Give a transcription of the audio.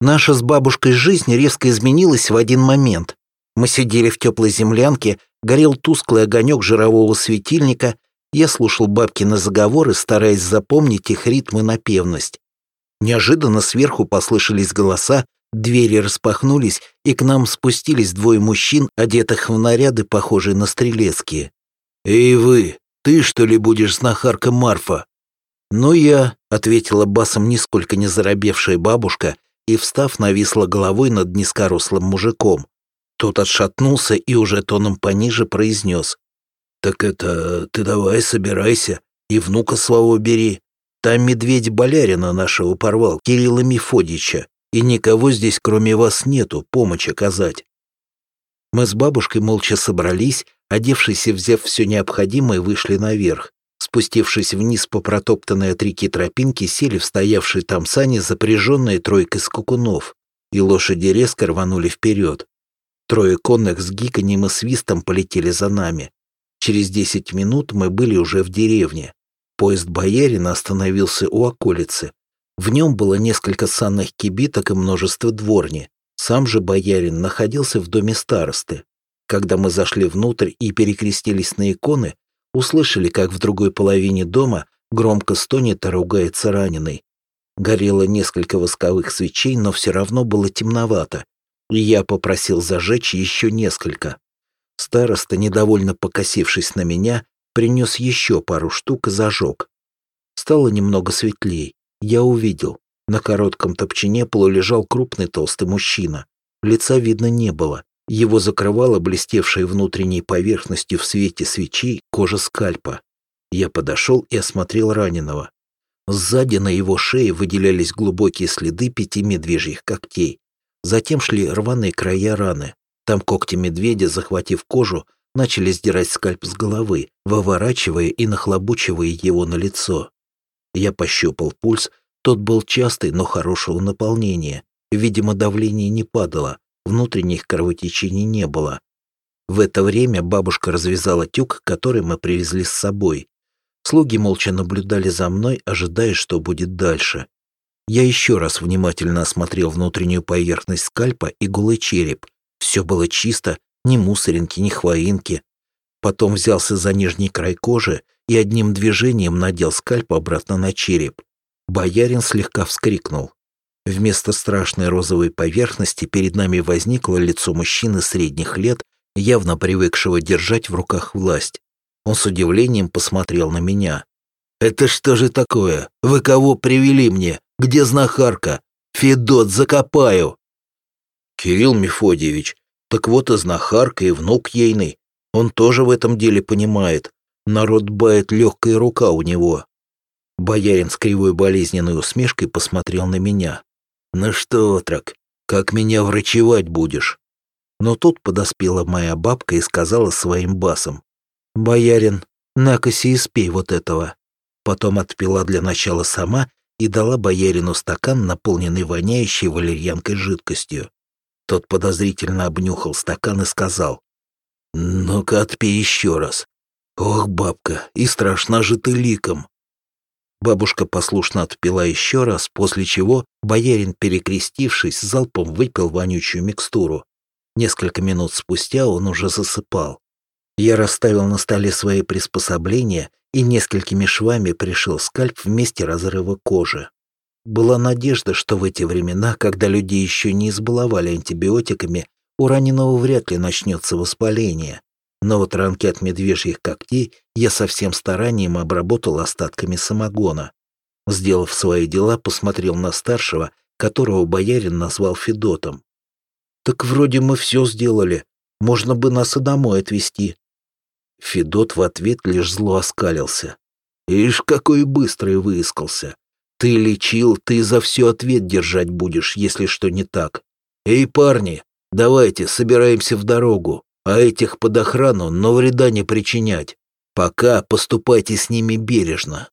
Наша с бабушкой жизнь резко изменилась в один момент. Мы сидели в теплой землянке, горел тусклый огонек жирового светильника, я слушал бабкины заговоры, стараясь запомнить их ритм и напевность. Неожиданно сверху послышались голоса, двери распахнулись, и к нам спустились двое мужчин, одетых в наряды, похожие на стрелецкие. «Эй вы, ты что ли будешь знахарка Марфа?» «Ну я», — ответила басом нисколько не заробевшая бабушка, и, встав, нависла головой над низкорослым мужиком. Тот отшатнулся и уже тоном пониже произнес. «Так это ты давай собирайся и внука своего бери. Там медведь Болярина нашего порвал, Кирилла Мефодича, и никого здесь кроме вас нету помощь оказать». Мы с бабушкой молча собрались, одевшись и взяв все необходимое, вышли наверх. Спустившись вниз по протоптанной от реки тропинке, сели в стоявшие там сани, запряженные тройкой скакунов, и лошади резко рванули вперед. Трое конных с гиканьем и свистом полетели за нами. Через десять минут мы были уже в деревне. Поезд боярина остановился у околицы. В нем было несколько санных кибиток и множество дворни. Сам же боярин находился в доме старосты. Когда мы зашли внутрь и перекрестились на иконы, услышали, как в другой половине дома громко стонет и ругается раненый. Горело несколько восковых свечей, но все равно было темновато, и я попросил зажечь еще несколько. Староста, недовольно покосившись на меня, принес еще пару штук и зажег. Стало немного светлей. Я увидел. На коротком топчине полулежал крупный толстый мужчина. Лица видно не было. Его закрывала блестевшая внутренней поверхностью в свете свечей кожа скальпа. Я подошел и осмотрел раненого. Сзади на его шее выделялись глубокие следы пяти медвежьих когтей. Затем шли рваные края раны. Там когти медведя, захватив кожу, начали сдирать скальп с головы, выворачивая и нахлобучивая его на лицо. Я пощупал пульс, тот был частый, но хорошего наполнения. Видимо, давление не падало, внутренних кровотечений не было. В это время бабушка развязала тюк, который мы привезли с собой. Слуги молча наблюдали за мной, ожидая, что будет дальше. Я еще раз внимательно осмотрел внутреннюю поверхность скальпа и голый череп. Все было чисто, ни мусоринки, ни хвоинки. Потом взялся за нижний край кожи и одним движением надел скальп обратно на череп. Боярин слегка вскрикнул. Вместо страшной розовой поверхности перед нами возникло лицо мужчины средних лет, явно привыкшего держать в руках власть. Он с удивлением посмотрел на меня. «Это что же такое? Вы кого привели мне? Где знахарка? Федот, закопаю!» «Кирилл Мефодьевич, так вот и знахарка, и внук ейный. Он тоже в этом деле понимает. Народ бает легкая рука у него». Боярин с кривой болезненной усмешкой посмотрел на меня. «Ну что, отрок, как меня врачевать будешь?» Но тут подоспела моя бабка и сказала своим басом. «Боярин, накоси и спей вот этого». Потом отпила для начала сама и дала боярину стакан, наполненный воняющей валерьянкой жидкостью. Тот подозрительно обнюхал стакан и сказал. «Ну-ка, отпей еще раз. Ох, бабка, и страшна же ты ликом. Бабушка послушно отпила еще раз, после чего боярин, перекрестившись, залпом выпил вонючую микстуру. Несколько минут спустя он уже засыпал. Я расставил на столе свои приспособления и несколькими швами пришил скальп в месте разрыва кожи. Была надежда, что в эти времена, когда люди еще не избаловали антибиотиками, у раненого вряд ли начнется воспаление. Но вот ранки от медвежьих когтей я со всем старанием обработал остатками самогона. Сделав свои дела, посмотрел на старшего, которого боярин назвал Федотом. «Так вроде мы все сделали. Можно бы нас и домой отвезти». Федот в ответ лишь зло оскалился. «Ишь, какой быстрый выискался. Ты лечил, ты за все ответ держать будешь, если что не так. Эй, парни, давайте, собираемся в дорогу а этих под охрану, но вреда не причинять. Пока поступайте с ними бережно.